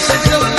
Every single